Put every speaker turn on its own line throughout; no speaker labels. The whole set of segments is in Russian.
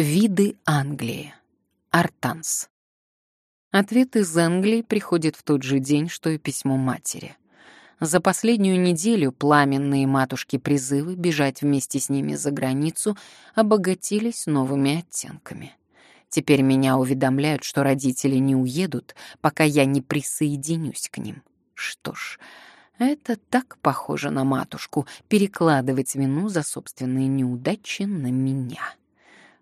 Виды Англии. Артанс. Ответ из Англии приходит в тот же день, что и письмо матери. За последнюю неделю пламенные матушки призывы бежать вместе с ними за границу обогатились новыми оттенками. Теперь меня уведомляют, что родители не уедут, пока я не присоединюсь к ним. Что ж, это так похоже на матушку — перекладывать вину за собственные неудачи на меня.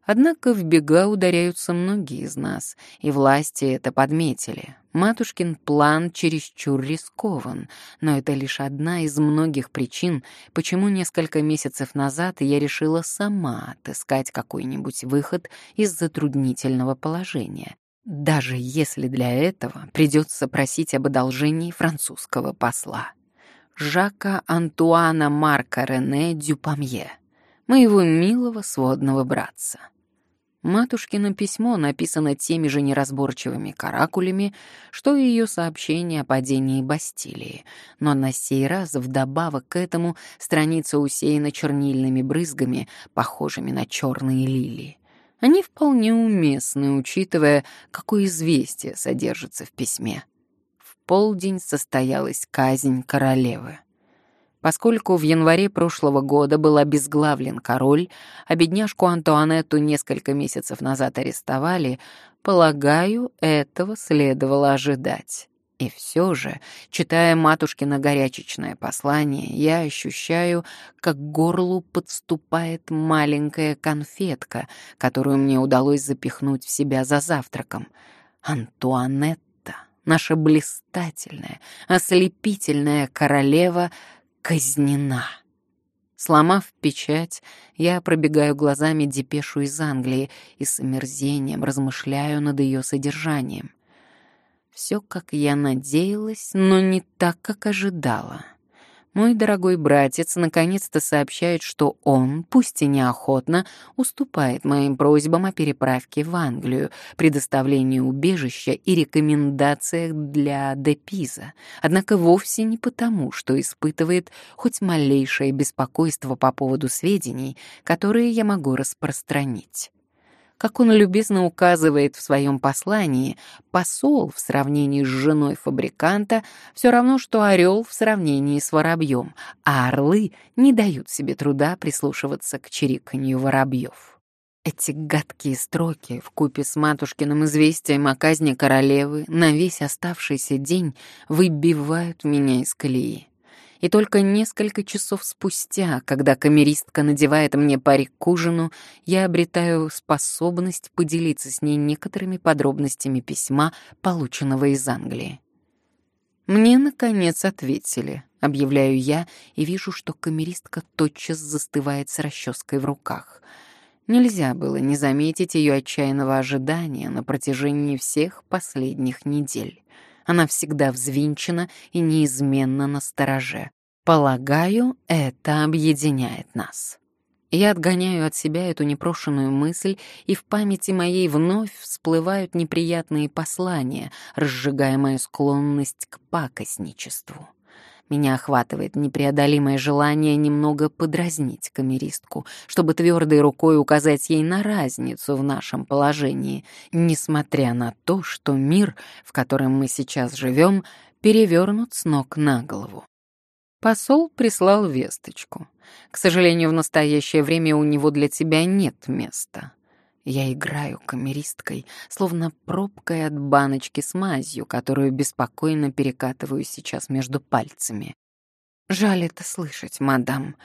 Однако в бега ударяются многие из нас, и власти это подметили. Матушкин план чересчур рискован, но это лишь одна из многих причин, почему несколько месяцев назад я решила сама отыскать какой-нибудь выход из затруднительного положения, даже если для этого придется просить об одолжении французского посла. Жака Антуана Марка Рене Дюпамье, моего милого сводного братца. Матушкино письмо написано теми же неразборчивыми каракулями, что и ее сообщение о падении Бастилии, но на сей раз вдобавок к этому страница усеяна чернильными брызгами, похожими на черные лилии. Они вполне уместны, учитывая, какое известие содержится в письме. В полдень состоялась казнь королевы. Поскольку в январе прошлого года был обезглавлен король, а бедняжку Антуанетту несколько месяцев назад арестовали, полагаю, этого следовало ожидать. И все же, читая матушкино горячечное послание, я ощущаю, как к горлу подступает маленькая конфетка, которую мне удалось запихнуть в себя за завтраком. Антуанетта, наша блистательная, ослепительная королева — казнена. Сломав печать, я пробегаю глазами депешу из Англии и с омерзением размышляю над ее содержанием. Все, как я надеялась, но не так, как ожидала. Мой дорогой братец наконец-то сообщает, что он, пусть и неохотно, уступает моим просьбам о переправке в Англию, предоставлении убежища и рекомендациях для Депиза, однако вовсе не потому, что испытывает хоть малейшее беспокойство по поводу сведений, которые я могу распространить. Как он любезно указывает в своем послании, посол в сравнении с женой фабриканта все равно, что орел в сравнении с воробьем, а орлы не дают себе труда прислушиваться к чириканью воробьев. Эти гадкие строки в купе с матушкиным известием о казни королевы на весь оставшийся день выбивают меня из колеи и только несколько часов спустя, когда камеристка надевает мне парик к ужину, я обретаю способность поделиться с ней некоторыми подробностями письма, полученного из Англии. «Мне, наконец, ответили», — объявляю я, и вижу, что камеристка тотчас застывает с расческой в руках. Нельзя было не заметить ее отчаянного ожидания на протяжении всех последних недель. Она всегда взвинчена и неизменно на стороже. Полагаю, это объединяет нас. Я отгоняю от себя эту непрошенную мысль, и в памяти моей вновь всплывают неприятные послания, разжигая мою склонность к пакостничеству. Меня охватывает непреодолимое желание немного подразнить камеристку, чтобы твердой рукой указать ей на разницу в нашем положении, несмотря на то, что мир, в котором мы сейчас живем, перевернут с ног на голову. Посол прислал весточку. К сожалению, в настоящее время у него для тебя нет места. Я играю камеристкой, словно пробкой от баночки с мазью, которую беспокойно перекатываю сейчас между пальцами. «Жаль это слышать, мадам»,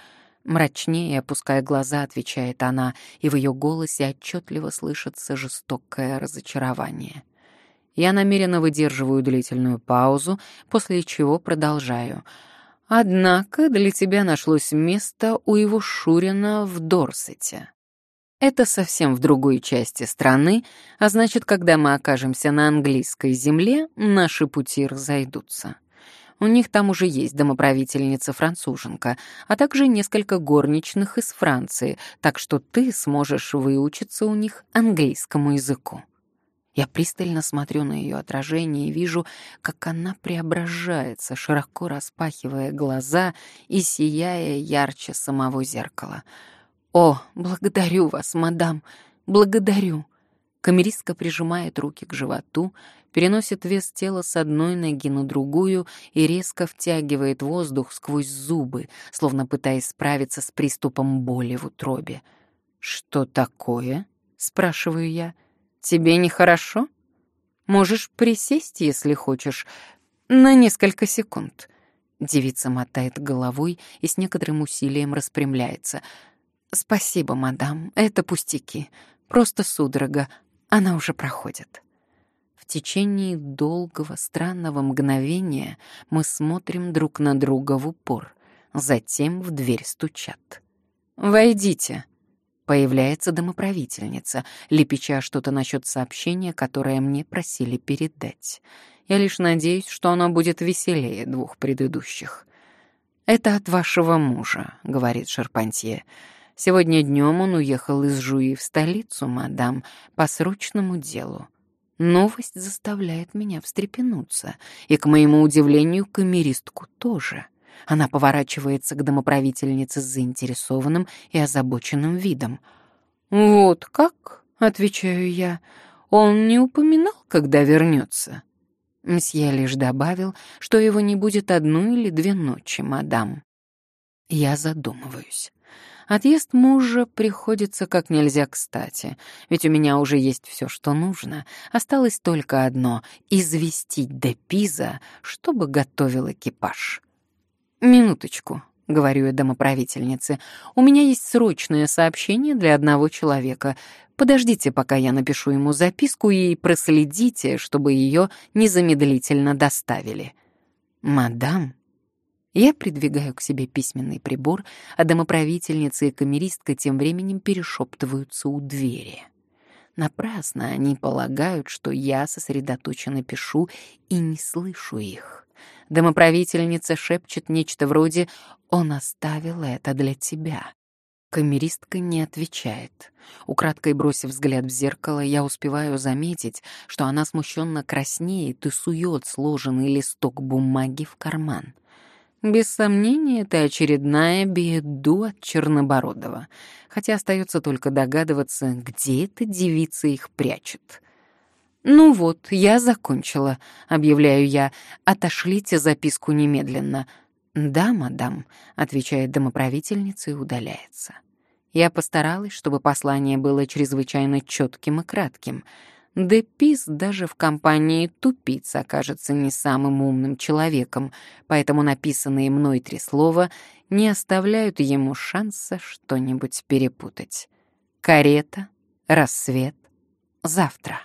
Мрачнее, опуская глаза, отвечает она, и в ее голосе отчетливо слышится жестокое разочарование. Я намеренно выдерживаю длительную паузу, после чего продолжаю — Однако для тебя нашлось место у его Шурина в Дорсете. Это совсем в другой части страны, а значит, когда мы окажемся на английской земле, наши пути разойдутся. У них там уже есть домоправительница-француженка, а также несколько горничных из Франции, так что ты сможешь выучиться у них английскому языку. Я пристально смотрю на ее отражение и вижу, как она преображается, широко распахивая глаза и сияя ярче самого зеркала. «О, благодарю вас, мадам! Благодарю. Камеристка прижимает руки к животу, переносит вес тела с одной ноги на другую и резко втягивает воздух сквозь зубы, словно пытаясь справиться с приступом боли в утробе. «Что такое?» — спрашиваю я. «Тебе нехорошо? Можешь присесть, если хочешь, на несколько секунд». Девица мотает головой и с некоторым усилием распрямляется. «Спасибо, мадам, это пустяки. Просто судорога. Она уже проходит». В течение долгого, странного мгновения мы смотрим друг на друга в упор. Затем в дверь стучат. «Войдите», Появляется домоправительница, лепеча что-то насчет сообщения, которое мне просили передать. Я лишь надеюсь, что оно будет веселее двух предыдущих. «Это от вашего мужа», — говорит Шарпантье. «Сегодня днем он уехал из Жуи в столицу, мадам, по срочному делу. Новость заставляет меня встрепенуться, и, к моему удивлению, камеристку тоже». Она поворачивается к домоправительнице с заинтересованным и озабоченным видом. «Вот как?» — отвечаю я. «Он не упоминал, когда вернется?» Мсье лишь добавил, что его не будет одну или две ночи, мадам. Я задумываюсь. Отъезд мужа приходится как нельзя кстати, ведь у меня уже есть все, что нужно. Осталось только одно — известить до Пиза, чтобы готовил экипаж. «Минуточку», — говорю я домоправительнице. «У меня есть срочное сообщение для одного человека. Подождите, пока я напишу ему записку, и проследите, чтобы ее незамедлительно доставили». «Мадам», я придвигаю к себе письменный прибор, а домоправительница и камеристка тем временем перешептываются у двери. Напрасно они полагают, что я сосредоточенно пишу и не слышу их. Домоправительница шепчет нечто вроде «Он оставил это для тебя». Камеристка не отвечает. Украдкой бросив взгляд в зеркало, я успеваю заметить, что она смущенно краснеет и сует сложенный листок бумаги в карман. Без сомнения, это очередная беду от Чернобородова, хотя остается только догадываться, где эта девица их прячет. «Ну вот, я закончила», — объявляю я. «Отошлите записку немедленно». «Да, мадам», — отвечает домоправительница и удаляется. Я постаралась, чтобы послание было чрезвычайно четким и кратким. Депис даже в компании тупиц окажется не самым умным человеком, поэтому написанные мной три слова не оставляют ему шанса что-нибудь перепутать. Карета, рассвет, завтра.